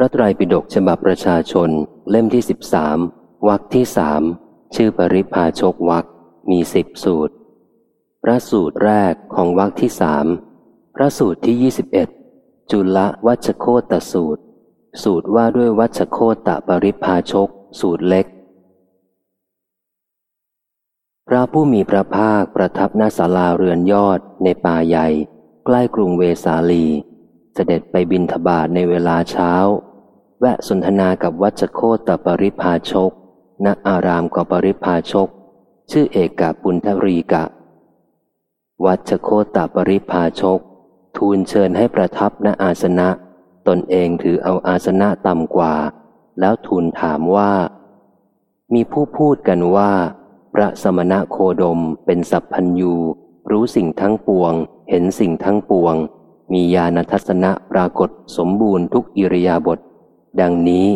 ระไตรปิฎกฉบับประชาชน เล่มที่สิบสามวรรคที่สามชื่อปริพาชกวรรคมีสิบสูตร พระสูตรแรกของวรรคที่สามพระสูตรที่ยี่สิบเอ็ดจุลวัชโคตสูตร สูตรว่าด้วยวัชโคตปริพาชก สูตรเล็ก พระผู้มีพระภาคประทับณศาลาเรือนยอดในป่าใหญ่ ใกล้กรุงเวสาลี เสด็จไปบินทบาทในเวลาเช้า แวะสนทนากับวัชโคตปริพาชก ณ อารามกปริพาชก ชื่อเอกาปุณทรีกะ วัชโคตปริพาชก ทูลเชิญให้ประทับณอาสนะ ตนเองถือเอาอาสนะต่ำกว่า แล้วทูลถามว่า มีผู้พูดกันว่า พระสมณะโคดมเป็นสัพพัญยูรู้สิ่งทั้งปวง เห็นสิ่งทั้งปวง มีญาณทัศนะปรากฏสมบูรณ์ทุกอิริยาบถ ดังนี้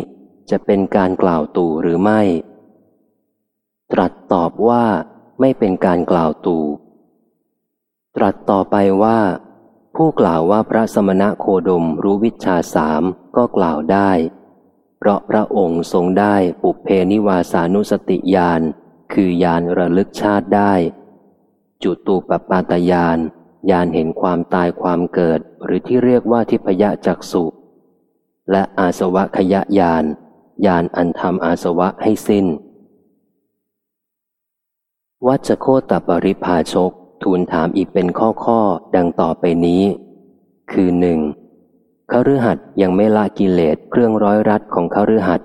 จะเป็นการกล่าวตู่หรือไม่ ตรัสตอบว่าไม่เป็นการกล่าวตู่ ตรัสต่อไปว่า ผู้กล่าวว่าพระสมณะโคดมรู้วิชาสามก็กล่าวได้ เพราะพระองค์ทรงได้ปุเพนิวาสานุสติญาณคือยานระลึกชาติได้ จุตูปปาตยานยานเห็นความตายความเกิดหรือที่เรียกว่าทิพยจักสุ และอาสวะขยะยานยานอันทำอาสวะให้สิ้น วัชโคตปริภาชกทูลถามอีกเป็นข้อข้อดังต่อไปนี้ คือหนึ่งขรือหัดยังไม่ละกิเลสเครื่องร้อยรัดของขรือหัด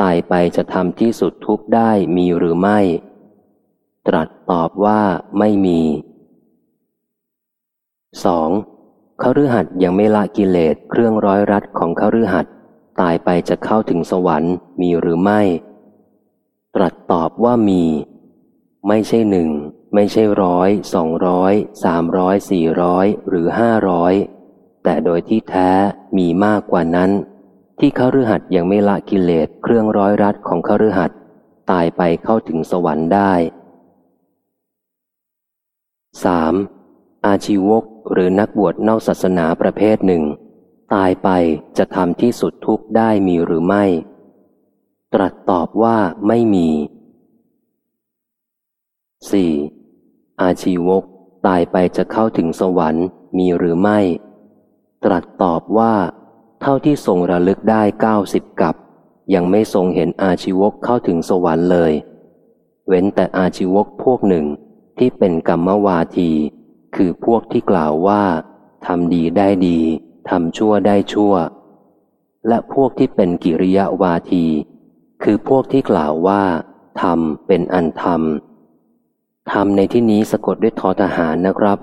ตายไปจะทำที่สุดทุกได้มีหรือไม่ ตรัสตอบว่าไม่มี 2. ขรือหัดยังไม่ละกิเลสเครื่องร้อยรัดของขรือหัดตายไปจะเข้าถึงสวรรค์มีหรือไม่ ตรัสตอบว่ามี ไม่ใช่หนึ่ง ไม่ใช่ร้อยสองร้อยสามร้อยสี่ร้อยหรือห้าร้อยแต่โดยที่แท้มีมากกว่านั้น ที่ขรือหัดยังไม่ละกิเลสเครื่องร้อยรัดของขรือหัดตายไปเข้าถึงสวรรค์ได้ 3. อาชีวก หรือนักบวชนอกศาสนาประเภทหนึ่ง ตายไปจะทำที่สุดทุกได้มีหรือไม่ ตรัสตอบว่าไม่มี 4. อาชีวกตายไปจะเข้าถึงสวรรค์มีหรือไม่ ตรัสตอบว่า เท่าที่ทรงระลึกได้เก้าสิบกับ ยังไม่ทรงเห็นอาชีวกเข้าถึงสวรรค์เลย เว้นแต่อาชีวกพวกหนึ่งที่เป็นกรรมวาที คือพวกที่กล่าวว่าทำดีได้ดีทำชั่วได้ชั่ว และพวกที่เป็นกิริยาวาที คือพวกที่กล่าวว่าทำเป็นอันธรรมทำในที่นี้สะกดด้วยทอทหารนะครับ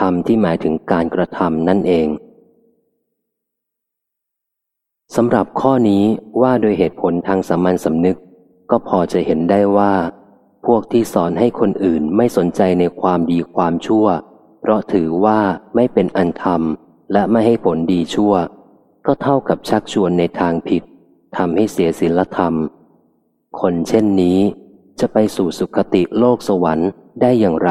ทำที่หมายถึงการกระทำนั่นเองสำหรับข้อนี้ว่าโดยเหตุผลทางสามัญสำนึก ก็พอจะเห็นได้ว่า พวกที่สอนให้คนอื่นไม่สนใจในความดีความชั่ว เพราะถือว่าไม่เป็นอันธรรมและไม่ให้ผลดีชั่ว ก็เท่ากับชักชวนในทางผิดทำให้เสียศีลธรรม คนเช่นนี้จะไปสู่สุคติโลกสวรรค์ได้อย่างไร